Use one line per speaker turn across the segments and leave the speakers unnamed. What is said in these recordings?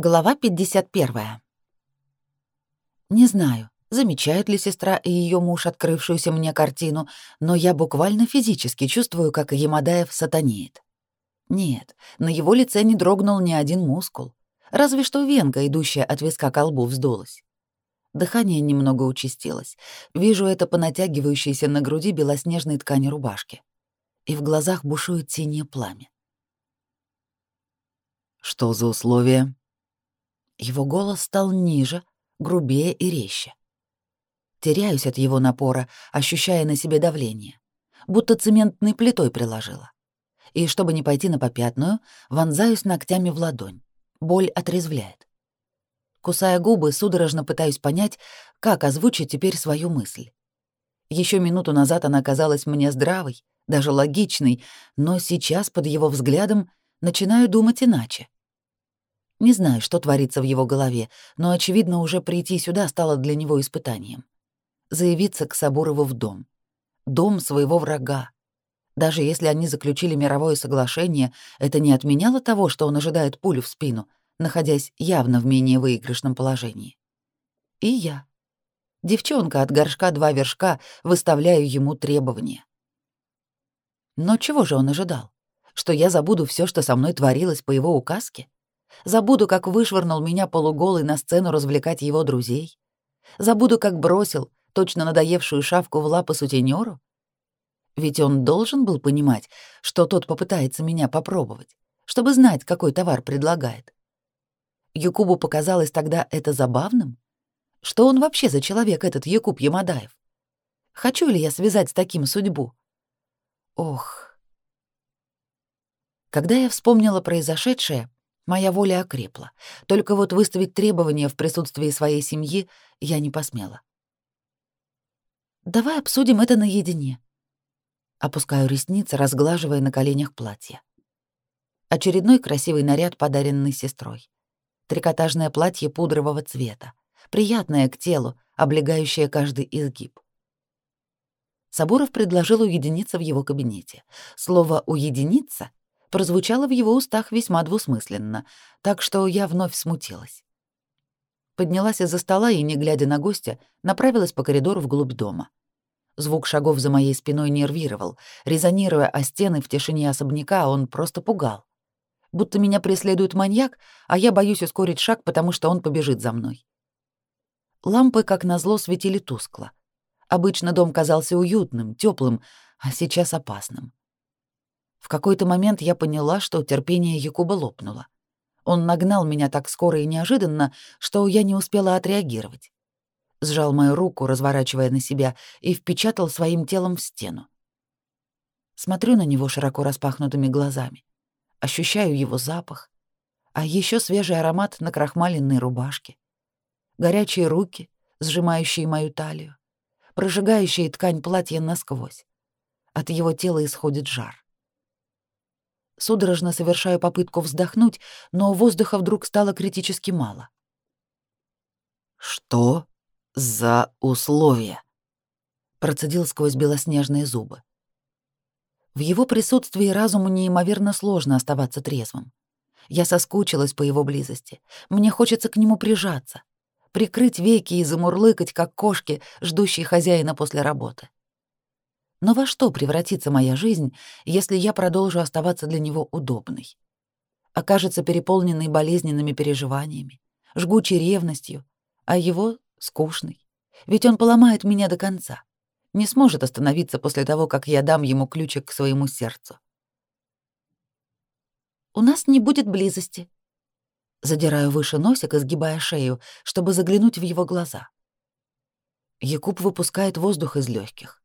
Глава 51. Не знаю, замечает ли сестра и ее муж открывшуюся мне картину, но я буквально физически чувствую, как Ямадаев сатанеет. Нет, на его лице не дрогнул ни один мускул, разве что венка, идущая от виска к лбу, вздулась. Дыхание немного участилось. Вижу это по натягивающейся на груди белоснежной ткани рубашки. И в глазах бушует синее пламя.
«Что за условия?»
Его голос стал ниже, грубее и резче. Теряюсь от его напора, ощущая на себе давление, будто цементной плитой приложила. И чтобы не пойти на попятную, вонзаюсь ногтями в ладонь. Боль отрезвляет. Кусая губы, судорожно пытаюсь понять, как озвучить теперь свою мысль. Еще минуту назад она казалась мне здравой, даже логичной, но сейчас под его взглядом начинаю думать иначе. Не знаю, что творится в его голове, но, очевидно, уже прийти сюда стало для него испытанием. Заявиться к Сабурову в дом. Дом своего врага. Даже если они заключили мировое соглашение, это не отменяло того, что он ожидает пулю в спину, находясь явно в менее выигрышном положении. И я. Девчонка от горшка два вершка, выставляю ему требования. Но чего же он ожидал? Что я забуду все, что со мной творилось по его указке? Забуду, как вышвырнул меня полуголый на сцену развлекать его друзей. Забуду, как бросил точно надоевшую шавку в лапы сутенёру. Ведь он должен был понимать, что тот попытается меня попробовать, чтобы знать, какой товар предлагает. Якубу показалось тогда это забавным. Что он вообще за человек, этот Якуб Ямадаев? Хочу ли я связать с таким судьбу? Ох. Когда я вспомнила произошедшее, Моя воля окрепла. Только вот выставить требования в присутствии своей семьи я не посмела. «Давай обсудим это наедине». Опускаю ресницы, разглаживая на коленях платье. Очередной красивый наряд, подаренный сестрой. Трикотажное платье пудрового цвета, приятное к телу, облегающее каждый изгиб. Сабуров предложил уединиться в его кабинете. Слово «уединиться» прозвучало в его устах весьма двусмысленно, так что я вновь смутилась. Поднялась из-за стола и, не глядя на гостя, направилась по коридору вглубь дома. Звук шагов за моей спиной нервировал, резонируя о стены в тишине особняка, он просто пугал. Будто меня преследует маньяк, а я боюсь ускорить шаг, потому что он побежит за мной. Лампы, как назло, светили тускло. Обычно дом казался уютным, теплым, а сейчас опасным. В какой-то момент я поняла, что терпение Якуба лопнуло. Он нагнал меня так скоро и неожиданно, что я не успела отреагировать. Сжал мою руку, разворачивая на себя, и впечатал своим телом в стену. Смотрю на него широко распахнутыми глазами. Ощущаю его запах. А еще свежий аромат на крахмаленной рубашке. Горячие руки, сжимающие мою талию. Прожигающие ткань платья насквозь. От его тела исходит жар. Судорожно совершаю попытку вздохнуть, но воздуха вдруг стало критически мало.
«Что за условия?»
— процедил сквозь белоснежные зубы. В его присутствии разуму неимоверно сложно оставаться трезвым. Я соскучилась по его близости. Мне хочется к нему прижаться, прикрыть веки и замурлыкать, как кошки, ждущие хозяина после работы. Но во что превратится моя жизнь, если я продолжу оставаться для него удобной? Окажется переполненной болезненными переживаниями, жгучей ревностью, а его — скучный. Ведь он поломает меня до конца, не сможет остановиться после того, как я дам ему ключик к своему сердцу. «У нас не будет близости», — задираю выше носик, и изгибая шею, чтобы заглянуть в его глаза. Якуб выпускает воздух из легких.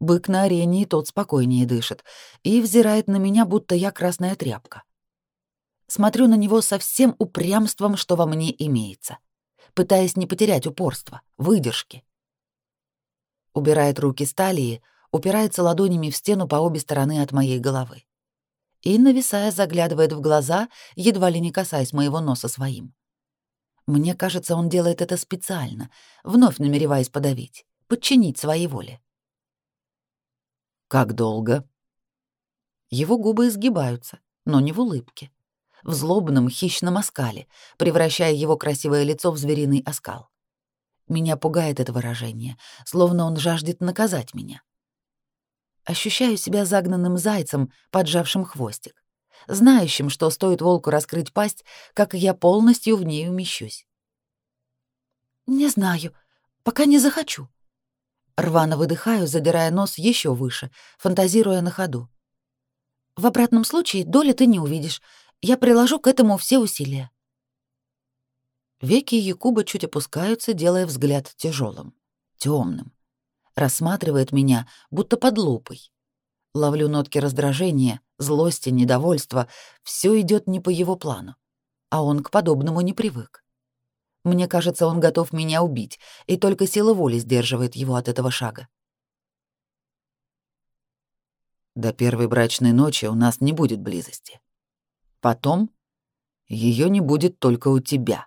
Бык на арене и тот спокойнее дышит и взирает на меня, будто я красная тряпка. Смотрю на него со всем упрямством, что во мне имеется, пытаясь не потерять упорства, выдержки. Убирает руки с талии, упирается ладонями в стену по обе стороны от моей головы. И, нависая, заглядывает в глаза, едва ли не касаясь моего носа своим. Мне кажется, он делает это специально, вновь намереваясь подавить, подчинить своей воле.
«Как долго?»
Его губы изгибаются, но не в улыбке. В злобном хищном оскале, превращая его красивое лицо в звериный оскал. Меня пугает это выражение, словно он жаждет наказать меня. Ощущаю себя загнанным зайцем, поджавшим хвостик, знающим, что стоит волку раскрыть пасть, как я полностью в ней умещусь. «Не знаю, пока не захочу», Рвано выдыхаю, задирая нос еще выше, фантазируя на ходу. В обратном случае доли ты не увидишь. Я приложу к этому все усилия. Веки Якуба чуть опускаются, делая взгляд тяжелым, темным. Рассматривает меня, будто под лупой. Ловлю нотки раздражения, злости, недовольства. Все идет не по его плану. А он к подобному не привык. Мне кажется, он готов меня убить, и только сила воли сдерживает его от этого шага.
До первой брачной ночи у нас не будет близости. Потом ее не будет только у тебя.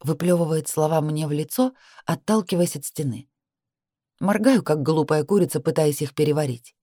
Выплевывает слова мне в лицо, отталкиваясь от стены. Моргаю, как глупая курица, пытаясь их переварить.